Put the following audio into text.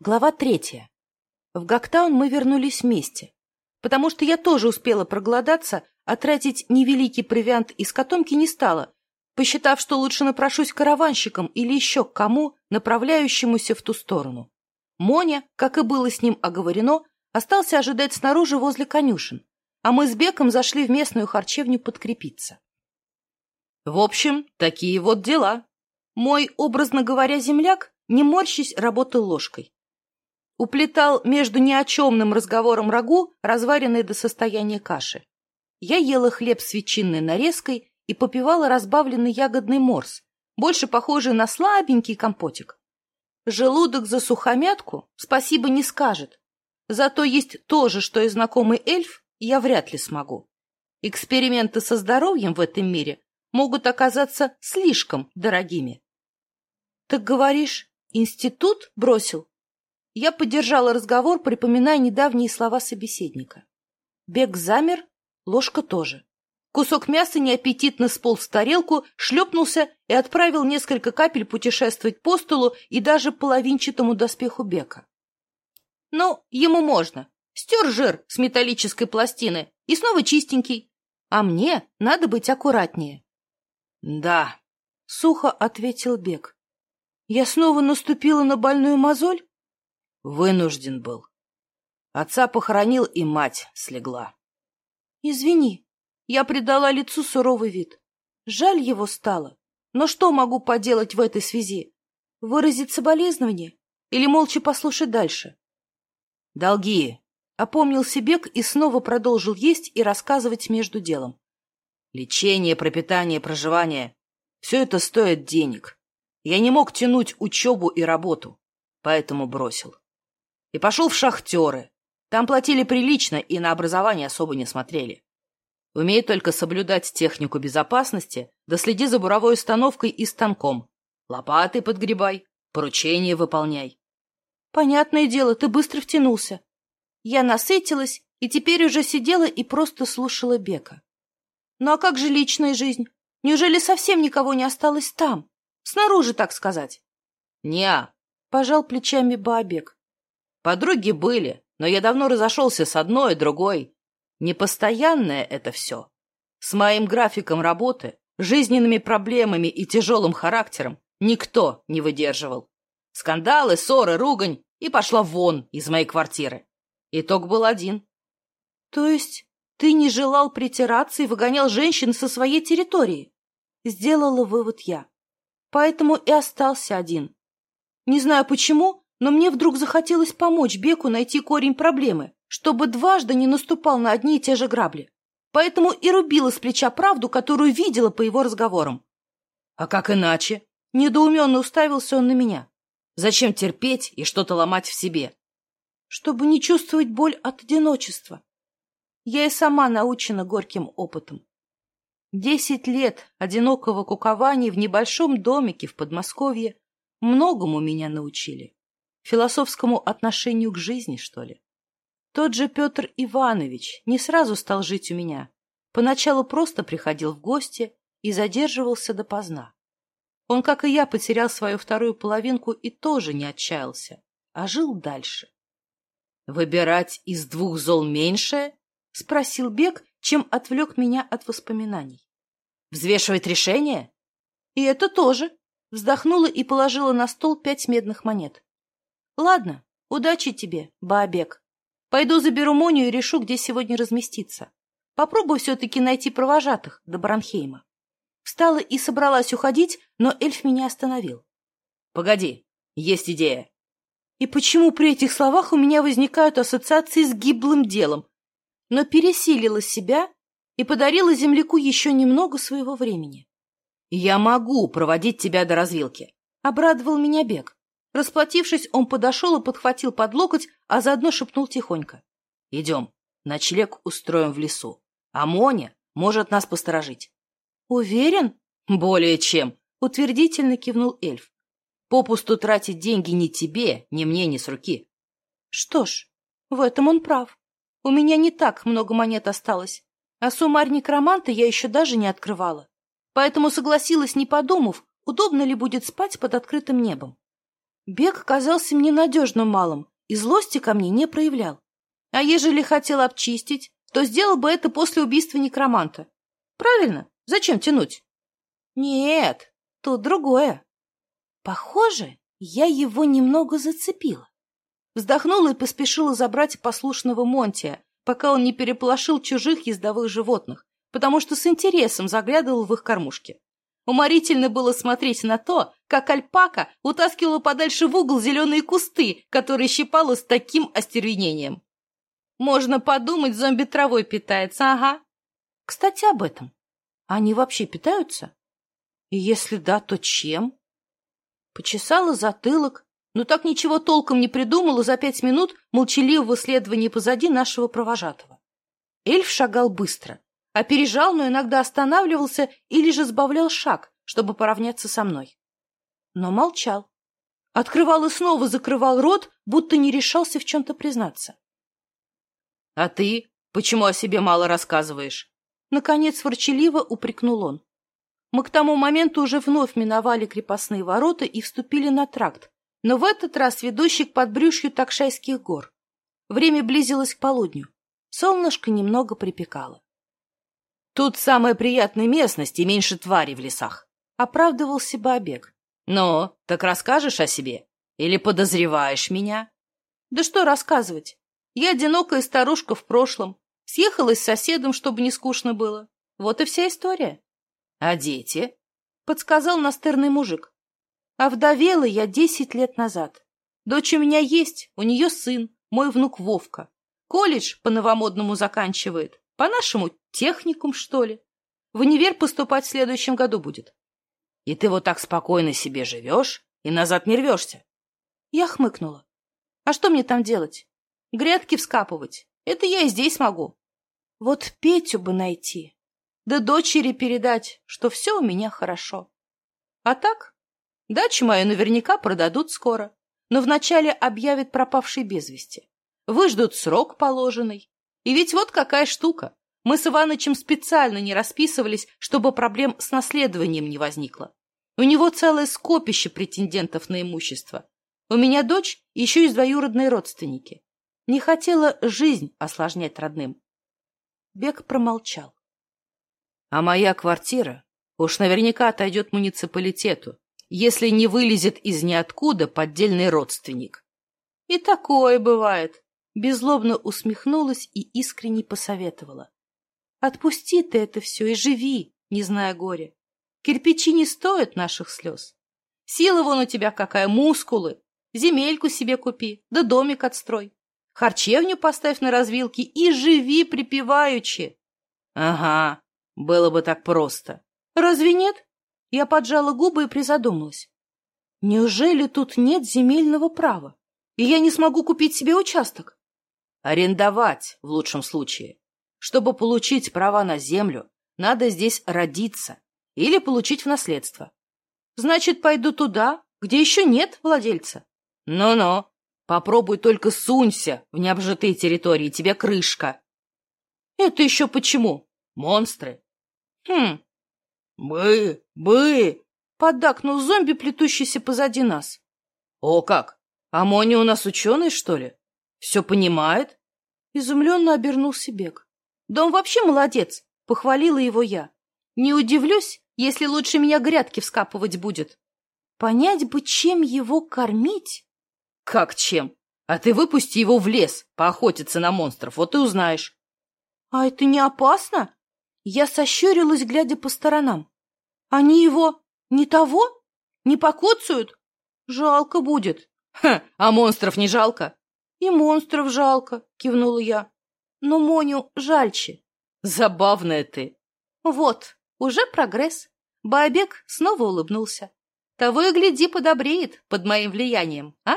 Глава третья. В Гактаун мы вернулись вместе, потому что я тоже успела проголодаться, а тратить невеликий провиант из котомки не стала, посчитав, что лучше напрошусь караванщиком или еще к кому, направляющемуся в ту сторону. Моня, как и было с ним оговорено, остался ожидать снаружи возле конюшен, а мы с Беком зашли в местную харчевню подкрепиться. В общем, такие вот дела. Мой, образно говоря, земляк, не морщись, работал ложкой. Уплетал между ни о чемным разговором рагу, разваренный до состояния каши. Я ела хлеб с ветчинной нарезкой и попивала разбавленный ягодный морс, больше похожий на слабенький компотик. Желудок за сухомятку спасибо не скажет. Зато есть то же, что и знакомый эльф, я вряд ли смогу. Эксперименты со здоровьем в этом мире могут оказаться слишком дорогими. — Так говоришь, институт бросил? Я поддержала разговор, припоминая недавние слова собеседника. Бег замер, ложка тоже. Кусок мяса неаппетитно сполз в тарелку, шлепнулся и отправил несколько капель путешествовать по столу и даже половинчатому доспеху Бека. Ну, ему можно. Стер жир с металлической пластины и снова чистенький. А мне надо быть аккуратнее. — Да, — сухо ответил Бек. Я снова наступила на больную мозоль? Вынужден был. Отца похоронил, и мать слегла. Извини, я придала лицу суровый вид. Жаль его стало. Но что могу поделать в этой связи? Выразить соболезнование или молча послушать дальше? Долги. Опомнился Бек и снова продолжил есть и рассказывать между делом. Лечение, пропитание, проживание — все это стоит денег. Я не мог тянуть учебу и работу, поэтому бросил и пошел в шахтеры. Там платили прилично и на образование особо не смотрели. Умей только соблюдать технику безопасности, да следи за буровой установкой и станком. Лопатой подгребай, поручения выполняй. Понятное дело, ты быстро втянулся. Я насытилась и теперь уже сидела и просто слушала Бека. Ну а как же личная жизнь? Неужели совсем никого не осталось там? Снаружи, так сказать? Неа, пожал плечами Баобек. Подруги были, но я давно разошелся с одной и другой. Непостоянное это все. С моим графиком работы, жизненными проблемами и тяжелым характером никто не выдерживал. Скандалы, ссоры, ругань, и пошла вон из моей квартиры. Итог был один. То есть ты не желал притираться и выгонял женщин со своей территории? Сделала вывод я. Поэтому и остался один. Не знаю почему, но мне вдруг захотелось помочь Беку найти корень проблемы, чтобы дважды не наступал на одни и те же грабли. Поэтому и рубила с плеча правду, которую видела по его разговорам. «А как иначе?» — недоуменно уставился он на меня. «Зачем терпеть и что-то ломать в себе?» «Чтобы не чувствовать боль от одиночества. Я и сама научена горьким опытом. Десять лет одинокого кукования в небольшом домике в Подмосковье многому меня научили. философскому отношению к жизни, что ли. Тот же Петр Иванович не сразу стал жить у меня. Поначалу просто приходил в гости и задерживался допоздна. Он, как и я, потерял свою вторую половинку и тоже не отчаялся, а жил дальше. «Выбирать из двух зол меньшее?» — спросил Бег, чем отвлек меня от воспоминаний. «Взвешивать решение?» «И это тоже», — вздохнула и положила на стол пять медных монет. Ладно, удачи тебе, бабек. Пойду заберу моню и решу, где сегодня разместиться. Попробую все-таки найти провожатых до Бранхейма. Встала и собралась уходить, но эльф меня остановил. Погоди, есть идея. И почему при этих словах у меня возникают ассоциации с гиблым делом? Но пересилила себя и подарила земляку еще немного своего времени. «Я могу проводить тебя до развилки», — обрадовал меня Бег. Расплатившись, он подошел и подхватил под локоть, а заодно шепнул тихонько. — Идем, ночлег устроим в лесу, а Моня может нас посторожить. — Уверен? — Более чем, — утвердительно кивнул эльф. — Попусту тратить деньги ни тебе, ни мне, ни с руки. — Что ж, в этом он прав. У меня не так много монет осталось, а суммарь некроманта я еще даже не открывала. Поэтому согласилась, не подумав, удобно ли будет спать под открытым небом. Бег казался мне надежным малым и злости ко мне не проявлял. А ежели хотел обчистить, то сделал бы это после убийства некроманта. Правильно? Зачем тянуть? Нет, тут другое. Похоже, я его немного зацепила. Вздохнула и поспешила забрать послушного Монтия, пока он не переполошил чужих ездовых животных, потому что с интересом заглядывал в их кормушки уморительно было смотреть на то, как альпака утаскивала подальше в угол зеленые кусты, которые щипала с таким остервенением. Можно подумать, зомби травой питается, ага. Кстати, об этом. Они вообще питаются? И если да, то чем? Почесала затылок, но так ничего толком не придумала за пять минут молчаливого следования позади нашего провожатого. Эльф шагал быстро — Опережал, но иногда останавливался или же сбавлял шаг, чтобы поравняться со мной. Но молчал. Открывал и снова закрывал рот, будто не решался в чем-то признаться. — А ты почему о себе мало рассказываешь? — наконец ворчаливо упрекнул он. Мы к тому моменту уже вновь миновали крепостные ворота и вступили на тракт, но в этот раз ведущий к подбрюшью Такшайских гор. Время близилось к полудню. Солнышко немного припекало. Тут самая приятная местность и меньше тварей в лесах. Оправдывался Бабек. Но так расскажешь о себе? Или подозреваешь меня? Да что рассказывать? Я одинокая старушка в прошлом. Съехалась с соседом, чтобы не скучно было. Вот и вся история. А дети? Подсказал настырный мужик. А вдовела я десять лет назад. Дочь у меня есть, у нее сын, мой внук Вовка. Колледж по-новомодному заканчивает, по-нашему техникум, что ли? В универ поступать в следующем году будет. И ты вот так спокойно себе живешь и назад не рвешься. Я хмыкнула. А что мне там делать? Грядки вскапывать. Это я и здесь могу. Вот Петю бы найти. Да дочери передать, что все у меня хорошо. А так, дачу мою наверняка продадут скоро, но вначале объявят пропавшей без вести. Выждут срок положенный. И ведь вот какая штука. Мы с Иванычем специально не расписывались, чтобы проблем с наследованием не возникло. У него целое скопище претендентов на имущество. У меня дочь и еще есть двоюродные родственники. Не хотела жизнь осложнять родным. Бег промолчал. А моя квартира уж наверняка отойдет муниципалитету, если не вылезет из ниоткуда поддельный родственник. И такое бывает. Беззлобно усмехнулась и искренне посоветовала. Отпусти ты это все и живи, не зная горя. Кирпичи не стоят наших слез. Сила вон у тебя какая, мускулы. Земельку себе купи, да домик отстрой. Харчевню поставь на развилке и живи припеваючи. Ага, было бы так просто. Разве нет? Я поджала губы и призадумалась. Неужели тут нет земельного права? И я не смогу купить себе участок? Арендовать, в лучшем случае чтобы получить права на землю, надо здесь родиться или получить в наследство. Значит, пойду туда, где еще нет владельца. Ну-ну, попробуй только сунься в необжитые территории, тебе крышка. Это еще почему? Монстры. Хм. Мы, мы, поддакнул зомби, плетущийся позади нас. О как, Амони у нас ученый, что ли? Все понимает? Изумленно обернулся Бег.«Да он вообще молодец!» — похвалила его я. «Не удивлюсь, если лучше меня грядки вскапывать будет. Понять бы, чем его кормить?» «Как чем? А ты выпусти его в лес, поохотиться на монстров, вот и узнаешь». «А это не опасно?» Я сощурилась, глядя по сторонам. Они его не того? Не покоцают? Жалко будет. Ха, а монстров не жалко? И монстров жалко, кивнула я. Но Моню жальче. Забавная ты. Вот, уже прогресс. Бабек снова улыбнулся. Того и гляди, подобреет под моим влиянием, а?